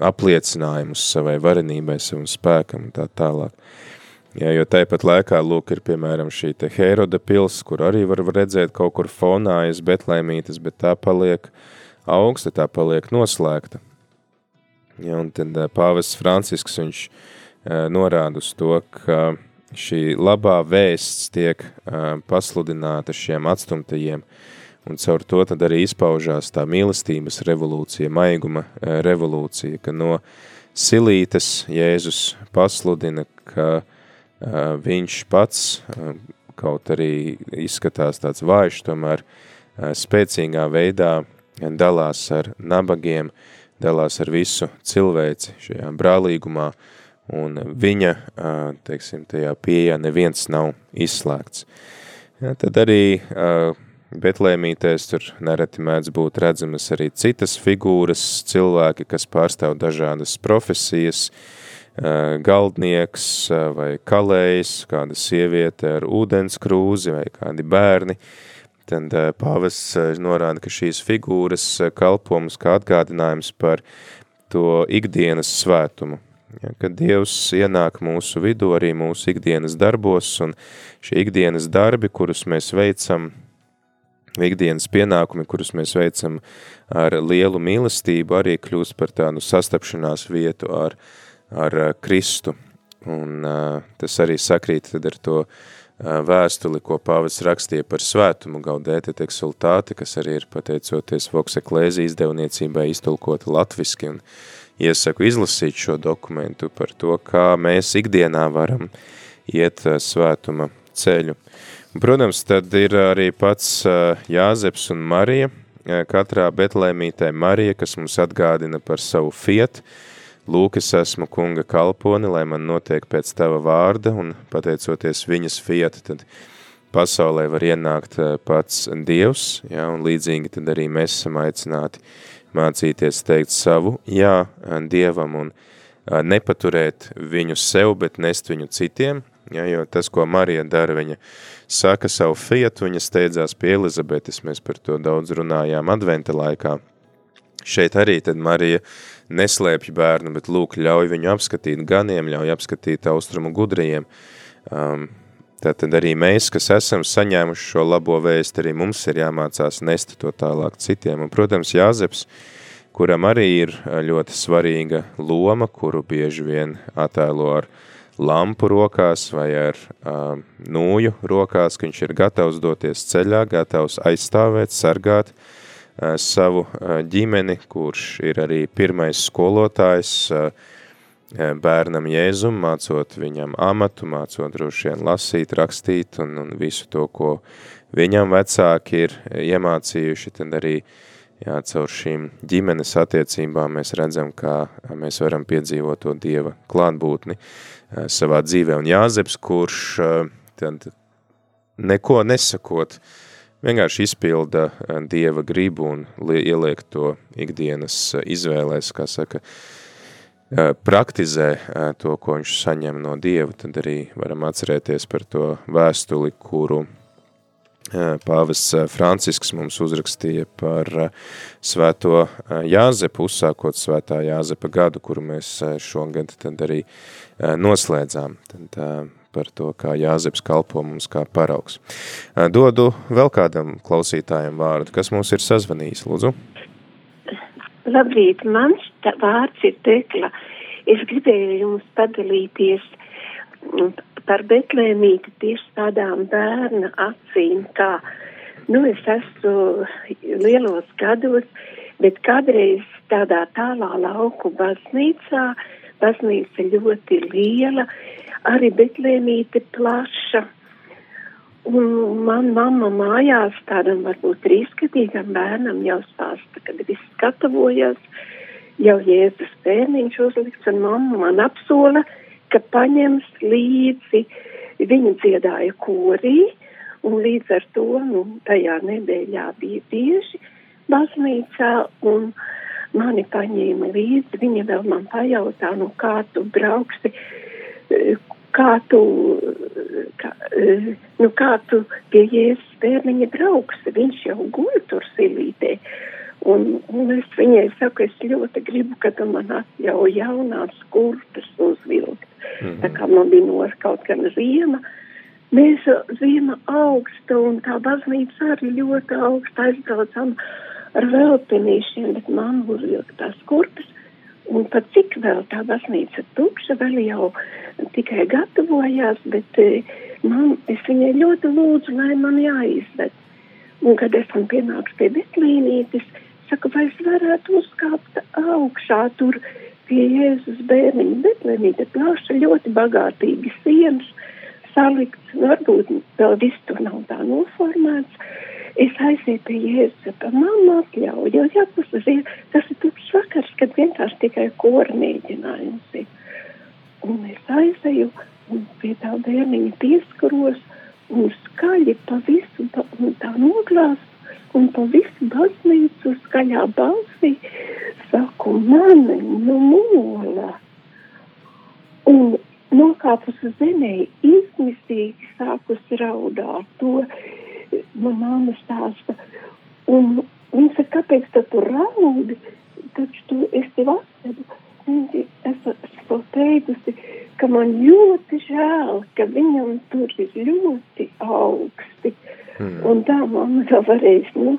apliecinājumus savai varenībai, savam spēkam un tā tālāk. Jā, jo tāpat laikā, lūk, ir piemēram šī te Heroda pils, kur arī var redzēt kaut kur fonājas betlēmītes, bet tā paliek augsta, tā paliek noslēgta. Ja, un tad uh, pāvests Francisks, viņš uh, norāda uz to, ka šī labā vēsts tiek uh, pasludināta šiem atstumtajiem uh, Un caur to tad arī izpaužās tā mīlestības revolūcija, maiguma e, revolūcija, ka no silītes Jēzus pasludina, ka uh, viņš pats, uh, kaut arī izskatās tāds vājš, tomēr spēcīgā veidā dalās ar nabagiem, dalās ar visu cilvēci šajā brālīgumā, un viņa, teiksim, tajā pieejā neviens nav izslēgts. Ja, tad arī uh, Betlēmītēs tur nereti mēdz būt redzamas arī citas figūras, cilvēki, kas pārstāv dažādas profesijas, galdnieks vai kalējs, kāda sieviete ar ūdens krūzi vai kādi bērni. Tad pāvests norāda, ka šīs figūras kalpo mums kā atgādinājums par to ikdienas svētumu. ja, kad Dievs ienāk mūsu vidū arī mūsu ikdienas darbos, un šie ikdienas darbi, kurus mēs veicam, ikdienas pienākumi, kurus mēs veicam ar lielu mīlestību, arī kļūst par tādu sastapšanās vietu ar, ar Kristu. Un uh, tas arī sakrīt tad ar to uh, vēstuli, ko pāvis rakstīja par svētumu gaudēti exultāti, kas arī ir pateicoties Voks Eklēzi izdevniecībai iztulkota latviski un iesaku izlasīt šo dokumentu par to, kā mēs ikdienā varam iet svētuma ceļu. Un, protams, tad ir arī pats Jāzeps un Marija, katrā betlēmītē Marija, kas mums atgādina par savu fietu, Lūk, es esmu kunga kalponi, lai man notiek pēc tava vārda, un pateicoties viņas fieta, tad pasaulē var ienākt eh, pats Dievs, ja, un līdzīgi tad arī mēs esam aicināti mācīties teikt savu jā Dievam un eh, nepaturēt viņu sev, bet nest viņu citiem, ja, jo tas, ko Marija dara, viņa saka savu fietu, viņa steidzās pie Elizabetes, mēs par to daudz runājām adventa laikā. Šeit arī tad Marija uh, neslēpj bērnu, bet lūk, ļauj viņu apskatīt ganiem, ļauj apskatīt austrumu gudrajiem. Um, Tātad arī mēs, kas esam saņēmuši šo labo vēstu, arī mums ir jāmācās nest to tālāk citiem. Un, protams, Jāzeps, kuram arī ir ļoti svarīga loma, kuru bieži vien attēlo ar lampu rokās vai ar uh, nūju rokās, ka viņš ir gatavs doties ceļā, gatavs aizstāvēt, sargāt, uh, savu eh, ģimeni, kurš ir arī pirmais skolotājs eh, bērnam Jēzum, mācot viņam amatu, mācot droši vien lasīt, rakstīt un, un visu to, ko viņam vecāki ir iemācījuši, tad arī jā, caur šīm ģimenes attiecībām mēs redzam, kā mēs varam piedzīvot to Dieva klātbūtni savā dzīvē. Un Jāzeps, kurš tad neko nesakot, vienkārši izpilda eh, Dieva gribu un ieliek to ikdienas eh, izvēlēs, kā saka, eh, praktizē to, ko viņš saņem no Dieva, tad arī varam atcerēties par to vēstuli, kuru Pāvests Francisks mums uzrakstīja par svēto Jāzepu, uzsākot svētā Jāzepa gadu, kuru mēs šogad tad arī noslēdzām. Tad par to, kā Jāzeps kalpo mums kā paraugs. Dodu vēl kādam klausītājam vārdu, kas mums ir sazvanījis, lūdzu. Labrīt, mans vārds ir Tekla. Es gribēju jums padalīties par Betlēmīti tieši tādām bērna acīm, kā, nu, es esmu lielos gados, bet kādreiz tādā tālā lauku baznīcā, baznīca ļoti liela, arī Betlēmīte plaša. Un man mamma mājās tādam varbūt trīskatīgam bērnam jau stāsta, kad viss gatavojas, jau Jēzus bērniņš uzlikts, un mamma man apsola, ka paņems līdzi, viņa dziedāja korī, un līdz ar to, nu, tajā nedēļā bija bieži baznīcā, un mani paņēma līdzi, viņa vēl man pajautā, nu, kā tu brauksi, kā tu, kā, nu, kā tu pie Jēzus bērniņa brauksi, viņš jau guļ tur silītē. Un, un es viņai saku, es ļoti gribu, ka tu man atļauj jaunās kurpes uzvilkt. Mm -hmm. Tā kā man bija nor kaut gan ziema, mēs ziema augsta un tā baznīca arī ļoti augsta aizbraucam ar velpenīšiem, bet man uzvilkt tās kurpes. Un pat cik vēl tā baznīca tukša, vēl jau tikai gatavojās, bet e, man, es viņai ļoti lūdzu, lai man jāizved. Un, kad esam pienāks pie Betlīnītes, saka, vai es varētu uzkāpt augšā tur pie Jēzus bērniņa Betlīnīte, plaša ļoti bagātīgi sienas, salikts, varbūt vēl viss tur nav tā noformēts. Es aizēju pie Jēzus, ka mamma atļauj, jo jā, tas ir, tas ir tukšs vakars, kad vienkārši tikai kora mēģinājums ir. Un es aizēju un pie tā bērniņa pieskaros un skaļi pa visu, pa, un tā noglāstu un pa visu baznīcu skaļā balsī saku, mani, nu mola. Un nokāpus zemē, izmisīgi sākus raudāt to, man mamma stāsta. Un viņa saka, kāpēc tu tur raudi, taču tu, es tev viņi, es esmu teikusi, ka man ļoti žēl, ka viņam tur ir ļoti augsti. Mm. Un tā mamma to varēs nu,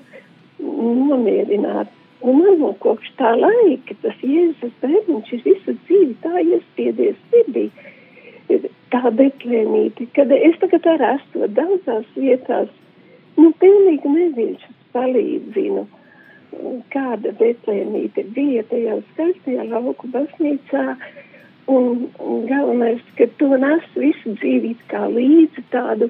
nomierināt. Un man no kopš tā laika tas Jēzus bērniņš ir visu dzīvi tā iespiedies sirdī. Tā betlēmīte, kad es tagad arī esmu daudzās vietās, nu, pilnīgi neviļšas palīdzinu kāda betlēmīte bija tajā skaistajā lauku baznīcā, un, galvenais, ka to nes visu dzīvi kā līdzi tādu,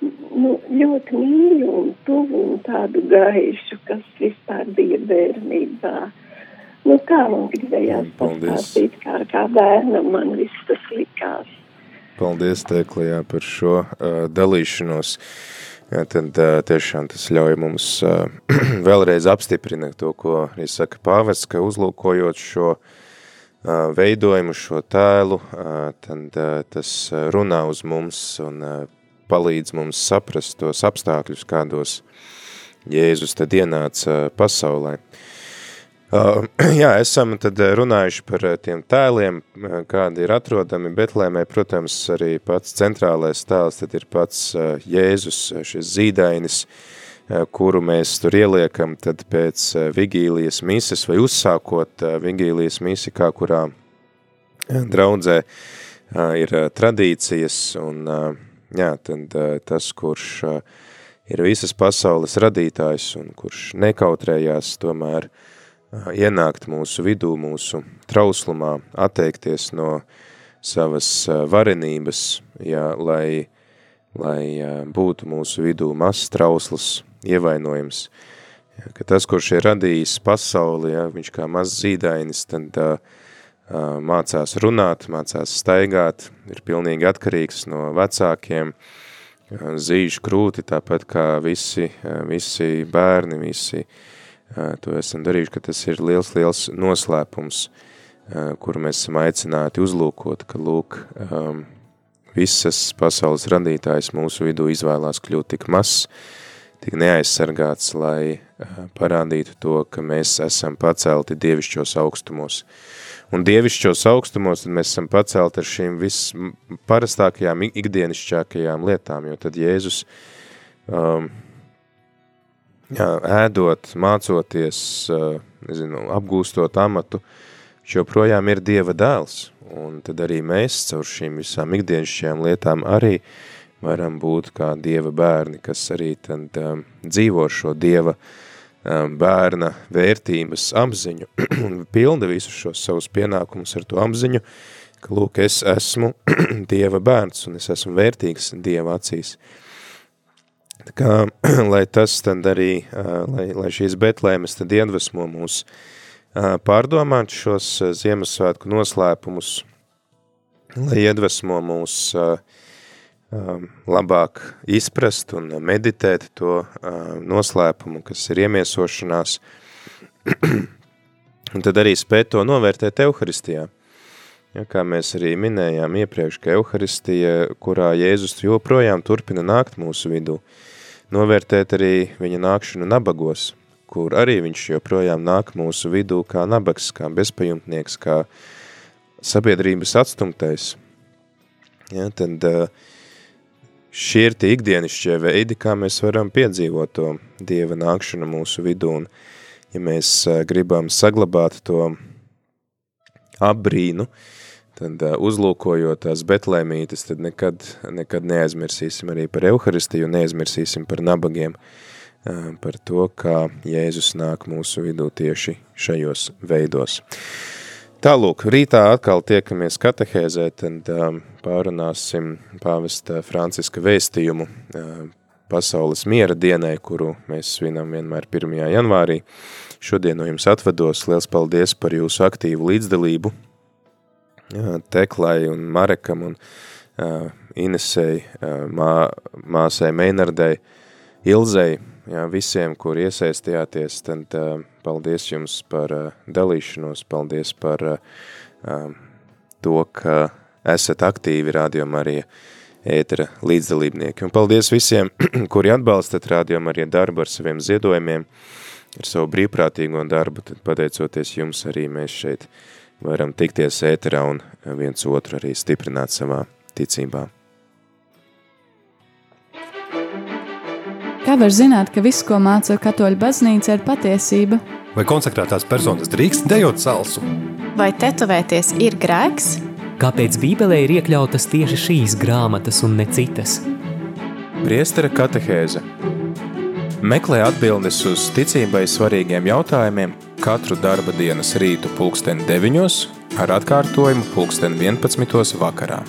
nu, ļoti mīļu un tuvu un tādu gaišu, kas vispār bija bērnībā. Nu, kā man gribējās pastāstīt, kā, kā bērnam man viss tas likās. Paldies, Tēklijā, par šo uh, dalīšanos. Jā, tad tiešām tas ļauj mums vēlreiz apstiprināt to, ko arī saka pāvests, ka uzlūkojot šo veidojumu, šo tēlu, tad tas runā uz mums un palīdz mums saprast tos apstākļus, kādos Jēzus tad ienāca pasaulē. Uh, Uh, jā, esam tad uh, runājuši par uh, tiem tēliem, kādi ir atrodami Betlēmē. Protams, arī pats centrālais tēls tad ir pats Jēzus, šis zīdainis, kuru mēs tur ieliekam tad pēc vigīlijas mises vai uzsākot vigīlijas misi, kā kurā draudzē ir tradīcijas un jā, tad tas, kurš ir visas pasaules radītājs un kurš nekautrējās tomēr uh, ienākt mūsu vidū, mūsu trauslumā, atteikties no savas varenības, ja, lai, lai būtu mūsu vidū mazs trausls, ievainojums. Ja, ka tas, kurš ir radījis pasauli, ja, viņš kā mazs zīdainis, tad uh, mācās runāt, mācās staigāt, ir pilnīgi atkarīgs no vecākiem, zīžu krūti, tāpat kā visi, visi bērni, visi uh, to esam darījuši, ka tas ir liels, liels noslēpums, kuru mēs esam aicināti uzlūkot, ka lūk, visas pasaules radītājs mūsu vidū izvēlās kļūt tik mazs, tik neaizsargāts, lai parādītu to, ka mēs esam pacelti dievišķos augstumos. Un dievišķos augstumos tad mēs esam pacelti ar šīm visparastākajām, ikdienišķākajām lietām, jo tad Jēzus um, jā, ēdot, mācoties, nezinu, apgūstot amatu, joprojām ir Dieva dēls. Un tad arī mēs caur šīm visām ikdienišķajām lietām arī varam būt kā Dieva bērni, kas arī tad um, dzīvo šo Dieva um, bērna vērtības apziņu un pilda visus šos savus pienākumus ar to apziņu, ka, lūk, es esmu Dieva bērns un es esmu vērtīgs Dieva acīs. Uh, Tā kā, lai tas tad arī, lai, lai šīs betlēmes tad iedvesmo mūs pārdomāt šos Ziemassvētku noslēpumus, lai iedvesmo mūs labāk izprast un meditēt to noslēpumu, kas ir iemiesošanās, un tad arī spēt to novērtēt Euharistijā. Ja, kā mēs arī minējām iepriekš, ka Euharistija, kurā Jēzus joprojām turpina nākt mūsu vidū, uh, novērtēt arī viņa nākšanu nabagos, kur arī viņš joprojām nāk mūsu vidū kā nabags, kā bezpajumtnieks, kā sabiedrības atstumtais. Ja, tad šie ir tie ikdienišķie veidi, kā mēs varam piedzīvot to Dieva nākšanu mūsu vidū, un ja mēs gribam saglabāt to apbrīnu, uh, tad uzlūkojot tās betlēmītes, tad nekad, nekad neaizmirsīsim arī par Euharistiju, neaizmirsīsim par nabagiem, par to, kā Jēzus nāk mūsu vidū tieši šajos veidos. Tālūk, rītā atkal tiekamies katehēzē, tad pārunāsim pāvesta Franciska vēstījumu pasaules miera dienai, kuru mēs svinam vienmēr 1. janvārī. Šodien no jums atvados, liels paldies par jūsu aktīvu līdzdalību Teklai un Marekam un uh, Inesei, uh, mā, māsai Meinardai, Ilzei, jā, visiem, kur iesaistījāties, tad uh, paldies jums par uh, dalīšanos, paldies par uh, to, ka esat aktīvi Radio Marija ētera līdzdalībnieki. Un paldies visiem, kuri atbalstat Radio Marija darbu ar saviem ziedojumiem, ar savu brīvprātīgo darbu, tad pateicoties jums arī mēs šeit varam tikties ēterā un viens otru arī stiprināt savā ticībā. Kā var zināt, ka viss, ko māca katoļu baznīca, ir patiesība? Vai konsekrētās personas drīkst dejot salsu? Vai tetovēties ir grēks? Kāpēc Bībelē ir iekļautas tieši šīs grāmatas un ne citas? Priestera katehēze Meklē atbildes uz ticībai svarīgiem jautājumiem katru darba dienas rītu pulksteni 9 ar atkārtojumu pulksteni 11 vakarā.